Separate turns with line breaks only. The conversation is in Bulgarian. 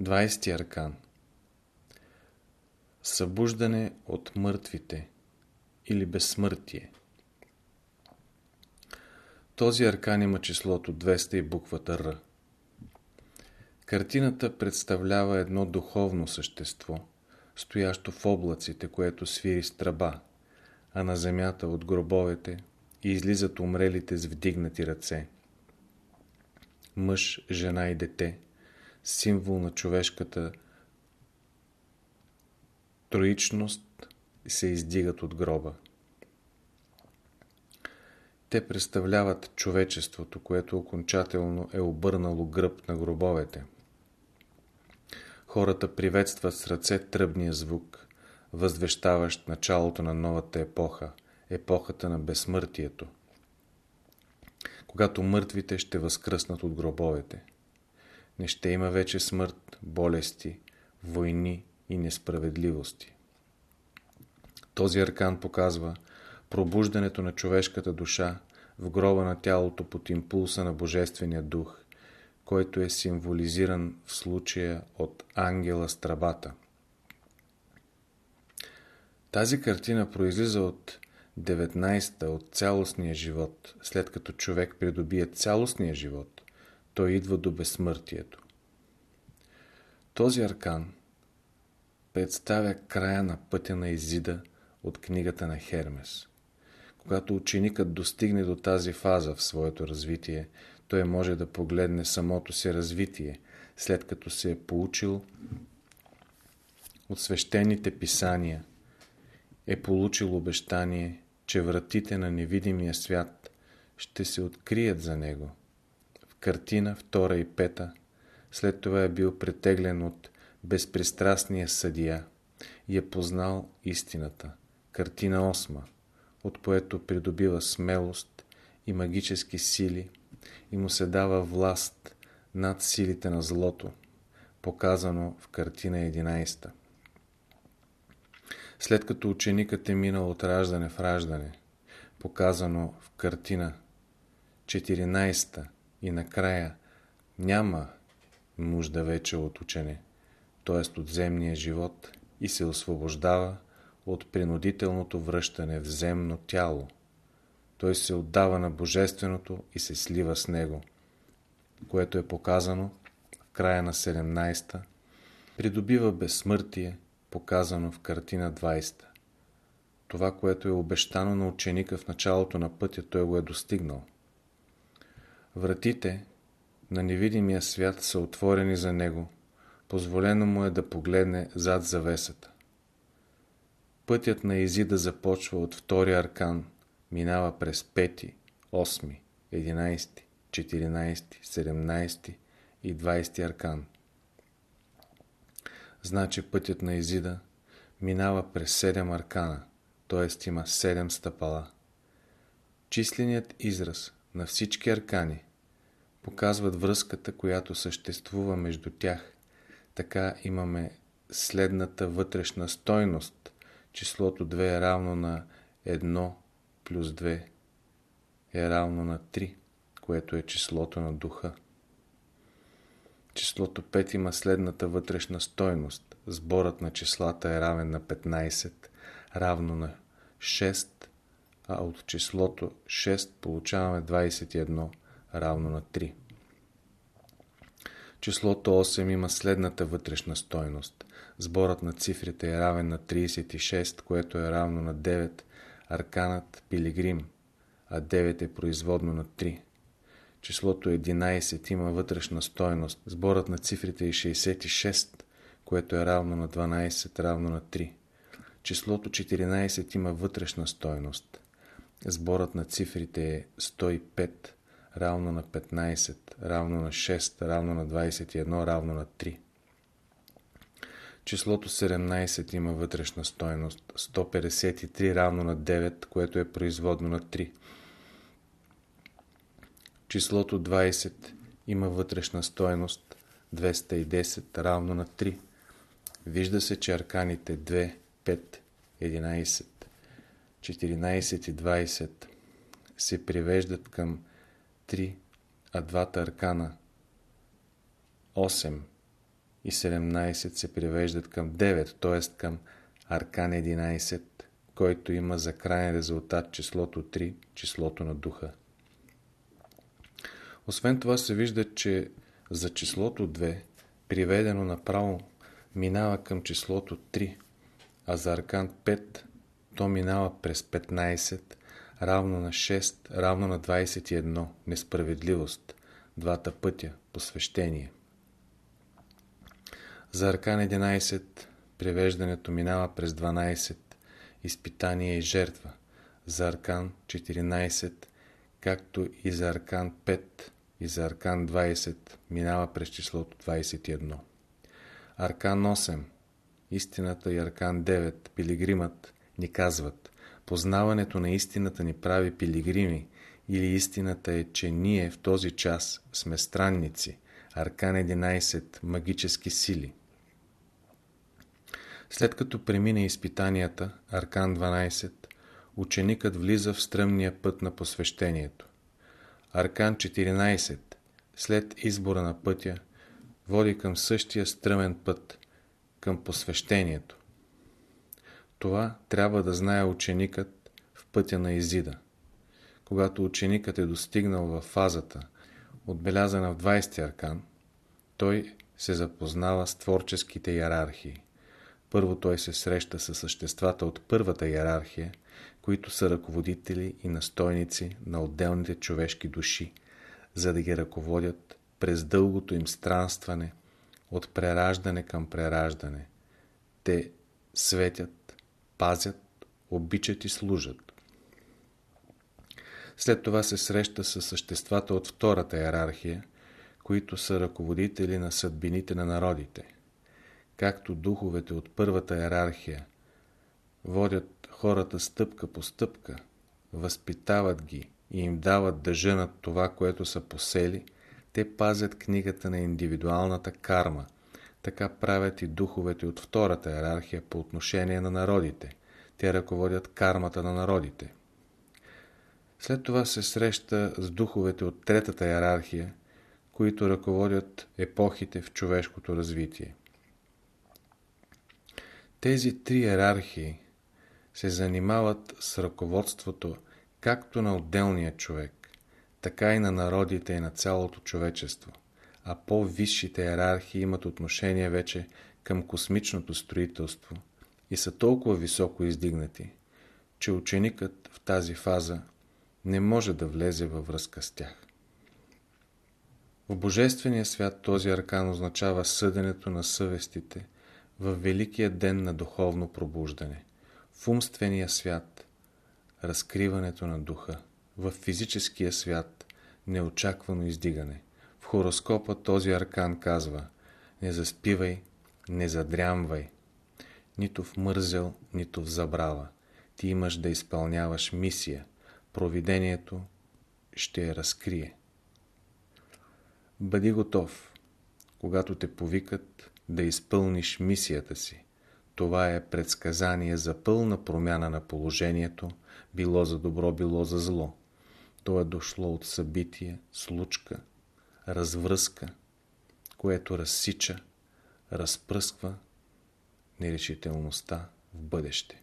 20 аркан Събуждане от мъртвите или безсмъртие Този аркан има числото 200 и буквата Р. Картината представлява едно духовно същество, стоящо в облаците, което свири с тръба, а на земята от гробовете и излизат умрелите с вдигнати ръце. Мъж, жена и дете – символ на човешката троичност се издигат от гроба. Те представляват човечеството, което окончателно е обърнало гръб на гробовете. Хората приветстват с ръце тръбния звук, възвещаващ началото на новата епоха, епохата на безсмъртието, когато мъртвите ще възкръснат от гробовете не ще има вече смърт, болести, войни и несправедливости. Този аркан показва пробуждането на човешката душа в гроба на тялото под импулса на Божествения дух, който е символизиран в случая от ангела Страбата. Тази картина произлиза от 19-та от цялостния живот, след като човек придобие цялостния живот той идва до безсмъртието. Този аркан представя края на пътя на Изида от книгата на Хермес. Когато ученикът достигне до тази фаза в своето развитие, той може да погледне самото си развитие, след като се е получил от свещените писания, е получил обещание, че вратите на невидимия свят ще се открият за него – картина втора и пета. След това е бил претеглен от безпристрастния съдия и е познал истината. Картина осма, от което придобива смелост и магически сили и му се дава власт над силите на злото, показано в картина 11. След като ученикът е минал от раждане в раждане, показано в картина 14 и накрая няма нужда вече от учене, т.е. от земния живот и се освобождава от принудителното връщане в земно тяло. Той се отдава на Божественото и се слива с него, което е показано в края на 17-та, придобива безсмъртие, показано в картина 20-та. Това, което е обещано на ученика в началото на пътя, той го е достигнал. Вратите на невидимия свят са отворени за него. Позволено му е да погледне зад завесата. Пътят на Изида започва от втория аркан, минава през пети, осми, единайсти, 14, 17 и 20 аркан. Значи пътят на Изида минава през 7 аркана, т.е. има 7 стъпала. Численият израз на всички аркани показват връзката, която съществува между тях. Така имаме следната вътрешна стойност. Числото 2 е равно на 1 плюс 2 е равно на 3, което е числото на духа. Числото 5 има следната вътрешна стойност. Сборът на числата е равен на 15, равно на 6, а от числото 6 получаваме 21, равно на 3. Числото 8 има следната вътрешна стойност. Сборът на цифрите е равен на 36, което е равно на 9, арканът Пилигрим, а 9 е производно на 3. Числото 11 има вътрешна стойност. Сборът на цифрите е 66, което е равно на 12, равно на 3. Числото 14 има вътрешна стойност. Сборът на цифрите е 105, равно на 15, равно на 6, равно на 21, равно на 3. Числото 17 има вътрешна стойност. 153 равно на 9, което е производно на 3. Числото 20 има вътрешна стойност. 210 равно на 3. Вижда се, че арканите 2, 5, 11, 14 и 20 се привеждат към 3, а двата аркана 8 и 17 се привеждат към 9, т.е. към Аркан 11, който има за крайен резултат числото 3, числото на духа. Освен това се вижда, че за числото 2, приведено направо, минава към числото 3, а за Аркан 5 то минава през 15, равно на 6, равно на 21, несправедливост, двата пътя, посвещение. За Аркан 11 привеждането минава през 12, изпитание и жертва. За Аркан 14, както и за Аркан 5 и за Аркан 20 минава през числото 21. Аркан 8, истината и Аркан 9, пилигримът, ни казват Познаването на истината ни прави пилигрими или истината е, че ние в този час сме странници, Аркан 11, магически сили. След като премине изпитанията, Аркан 12, ученикът влиза в стръмния път на посвещението. Аркан 14, след избора на пътя, води към същия стръмен път, към посвещението. Това трябва да знае ученикът в пътя на Изида. Когато ученикът е достигнал в фазата, отбелязана в 20 аркан, той се запознава с творческите иерархии. Първо той се среща с съществата от първата иерархия, които са ръководители и настойници на отделните човешки души, за да ги ръководят през дългото им странстване от прераждане към прераждане. Те светят, пазят, обичат и служат. След това се среща с съществата от втората иерархия, които са ръководители на съдбините на народите – както духовете от първата иерархия водят хората стъпка по стъпка, възпитават ги и им дават да женат това, което са посели, те пазят книгата на индивидуалната карма. Така правят и духовете от втората иерархия по отношение на народите. Те ръководят кармата на народите. След това се среща с духовете от третата иерархия, които ръководят епохите в човешкото развитие. Тези три иерархии се занимават с ръководството както на отделния човек, така и на народите и на цялото човечество, а по-висшите иерархии имат отношение вече към космичното строителство и са толкова високо издигнати, че ученикът в тази фаза не може да влезе във връзка с тях. В Божествения свят този аркан означава съденето на съвестите – в великия ден на духовно пробуждане, в умствения свят, разкриването на духа, в физическия свят, неочаквано издигане. Хороскопа този аркан казва не заспивай, не задрямвай, нито в мързел, нито в забрава. Ти имаш да изпълняваш мисия. Провидението ще я разкрие. Бъди готов, когато те повикат да изпълниш мисията си. Това е предсказание за пълна промяна на положението, било за добро, било за зло. То е дошло от събитие, случка, развръзка, което разсича, разпръсква нерешителността в бъдеще.